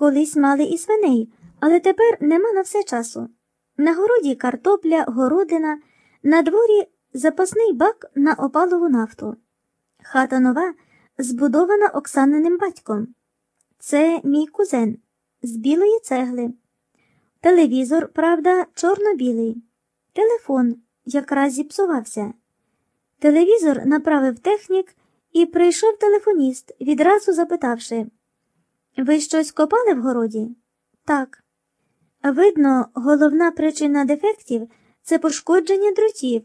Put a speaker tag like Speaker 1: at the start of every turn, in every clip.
Speaker 1: Колись мали і свиней, але тепер нема на все часу. На городі картопля, городина, на дворі запасний бак на опалову нафту. Хата нова, збудована Оксаниним батьком. Це мій кузен з білої цегли. Телевізор, правда, чорно-білий. Телефон якраз зіпсувався. Телевізор направив технік і прийшов телефоніст, відразу запитавши Ви щось копали в городі? Так. Видно, головна причина дефектів це пошкодження дротів,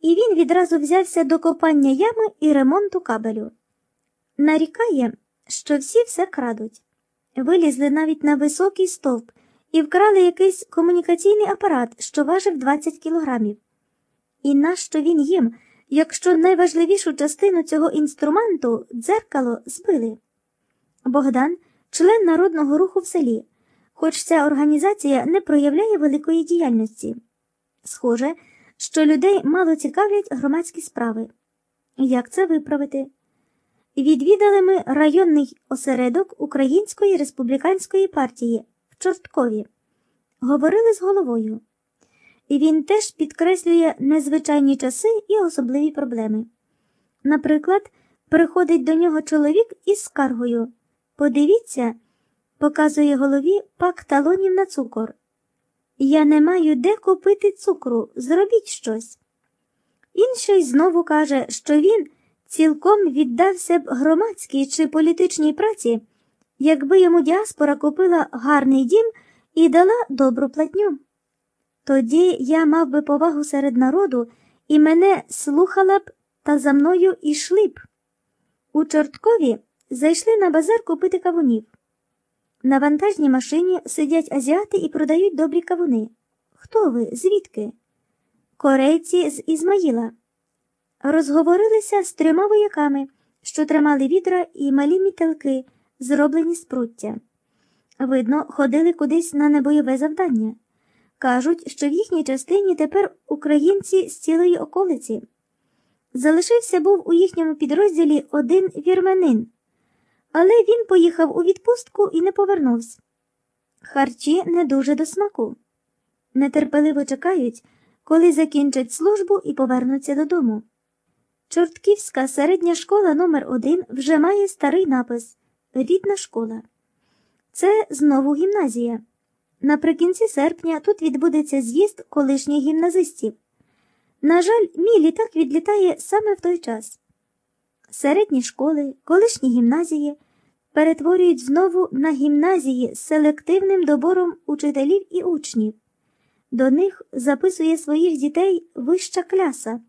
Speaker 1: і він відразу взявся до копання ями і ремонту кабелю. Нарікає, що всі все крадуть. Вилізли навіть на високий стовп і вкрали якийсь комунікаційний апарат, що важив 20 кілограмів. І нащо він їм, якщо найважливішу частину цього інструменту дзеркало збили? Богдан член народного руху в селі, хоч ця організація не проявляє великої діяльності. Схоже, що людей мало цікавлять громадські справи. Як це виправити? Відвідали ми районний осередок Української республіканської партії в Чорткові. Говорили з головою. Він теж підкреслює незвичайні часи і особливі проблеми. Наприклад, приходить до нього чоловік із скаргою. Подивіться, показує голові пак талонів на цукор. Я не маю де купити цукру, зробіть щось. Інший знову каже, що він цілком віддався б громадській чи політичній праці, якби йому діаспора купила гарний дім і дала добру платню. Тоді я мав би повагу серед народу і мене слухала б та за мною ішли б. У Чорткові зайшли на базар купити кавунів. На вантажній машині сидять азіати і продають добрі кавуни. Хто ви? Звідки? Корейці з Ізмаїла. Розговорилися з трьома вояками, що тримали відра і малі мітелки, зроблені з пруття. Видно, ходили кудись на небойове завдання. Кажуть, що в їхній частині тепер українці з цілої околиці. Залишився був у їхньому підрозділі один вірменин, але він поїхав у відпустку і не повернувся. Харчі не дуже до смаку. Нетерпеливо чекають, коли закінчать службу і повернуться додому. Чортківська середня школа номер 1 вже має старий напис Рідна школа. Це знову гімназія. Наприкінці серпня тут відбудеться з'їзд колишніх гімназистів. На жаль, мій літак відлітає саме в той час. Середні школи, колишні гімназії перетворюють знову на гімназії з селективним добором учителів і учнів. До них записує своїх дітей вища кляса,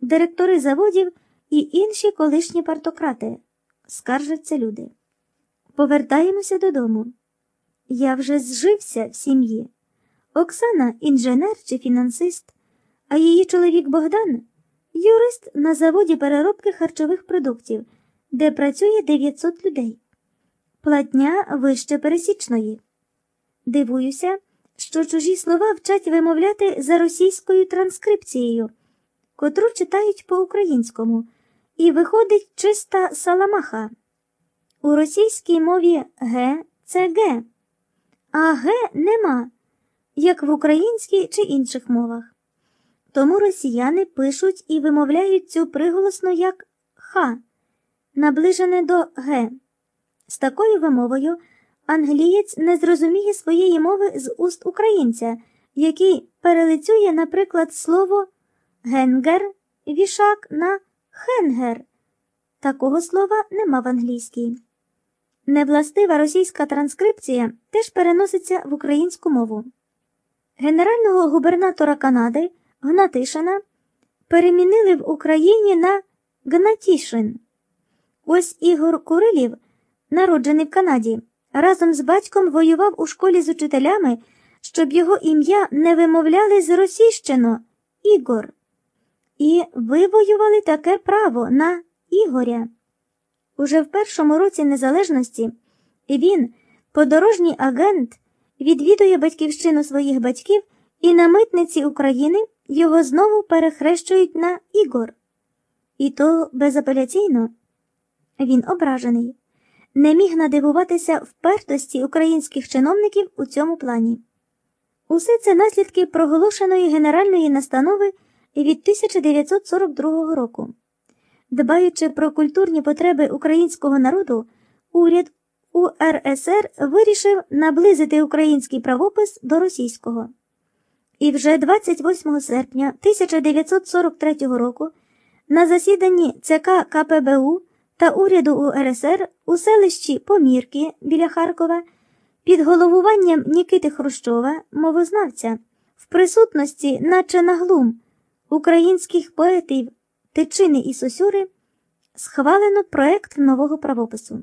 Speaker 1: директори заводів і інші колишні партократи. Скаржаться люди. Повертаємося додому. Я вже зжився в сім'ї. Оксана інженер чи фінансист, а її чоловік Богдан юрист на заводі переробки харчових продуктів, де працює 900 людей. Платня вище пересічної. Дивуюся, що чужі слова вчать вимовляти за російською транскрипцією, котру читають по-українському, і виходить чиста саламаха. У російській мові Г це Г, а Г нема, як в українській чи інших мовах. Тому росіяни пишуть і вимовляють цю приголосно як Х, наближене до Г. З такою вимовою англієць не зрозуміє своєї мови з уст українця, який перелицює, наприклад, слово генгер вішак на хенгер. Такого слова нема в англійській. Невластива російська транскрипція теж переноситься в українську мову. Генерального губернатора Канади Гнатишина перемінили в Україні на Гнатішин. Ось Ігор Курилів, народжений в Канаді, разом з батьком воював у школі з учителями, щоб його ім'я не вимовляли з російщино Ігор. І вивоювали таке право на Ігоря. Уже в першому році незалежності він, подорожній агент, відвідує батьківщину своїх батьків і на митниці України його знову перехрещують на Ігор. І то безапеляційно. Він ображений. не міг надивуватися впертості українських чиновників у цьому плані. Усе це наслідки проголошеної генеральної настанови від 1942 року. Дбаючи про культурні потреби українського народу, уряд УРСР вирішив наблизити український правопис до російського. І вже 28 серпня 1943 року на засіданні ЦК КПБУ та уряду УРСР у селищі Помірки біля Харкова під головуванням Нікити Хрущова, мовознавця, в присутності, наче наглум, українських поетів Тичини і Сосюри, схвалено проект нового правопису.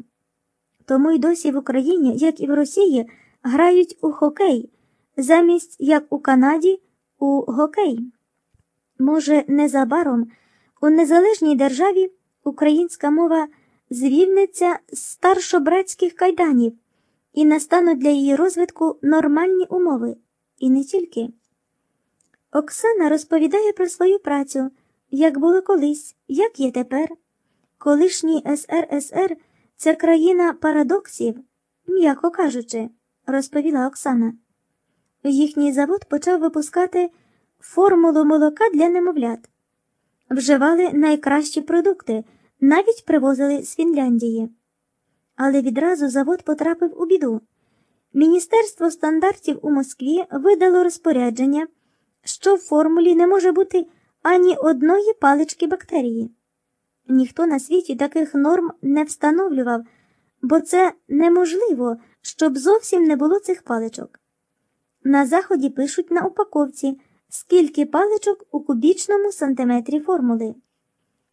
Speaker 1: Тому й досі в Україні, як і в Росії, грають у хокей, замість як у Канаді у гокей. Може, незабаром у незалежній державі українська мова звільниться з старшобратських кайданів і настануть для її розвитку нормальні умови, і не тільки. Оксана розповідає про свою працю, як було колись, як є тепер. Колишній СРСР це країна парадоксів, м'яко кажучи, розповіла Оксана. Їхній завод почав випускати формулу молока для немовлят, вживали найкращі продукти, навіть привозили з Фінляндії. Але відразу завод потрапив у біду. Міністерство стандартів у Москві видало розпорядження, що в формулі не може бути ані одної палички бактерії. Ніхто на світі таких норм не встановлював, бо це неможливо, щоб зовсім не було цих паличок. На заході пишуть на упаковці, скільки паличок у кубічному сантиметрі формули,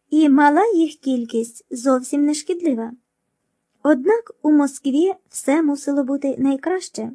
Speaker 1: і мала їх кількість зовсім не шкідлива. Однак у Москві все мусило бути найкраще.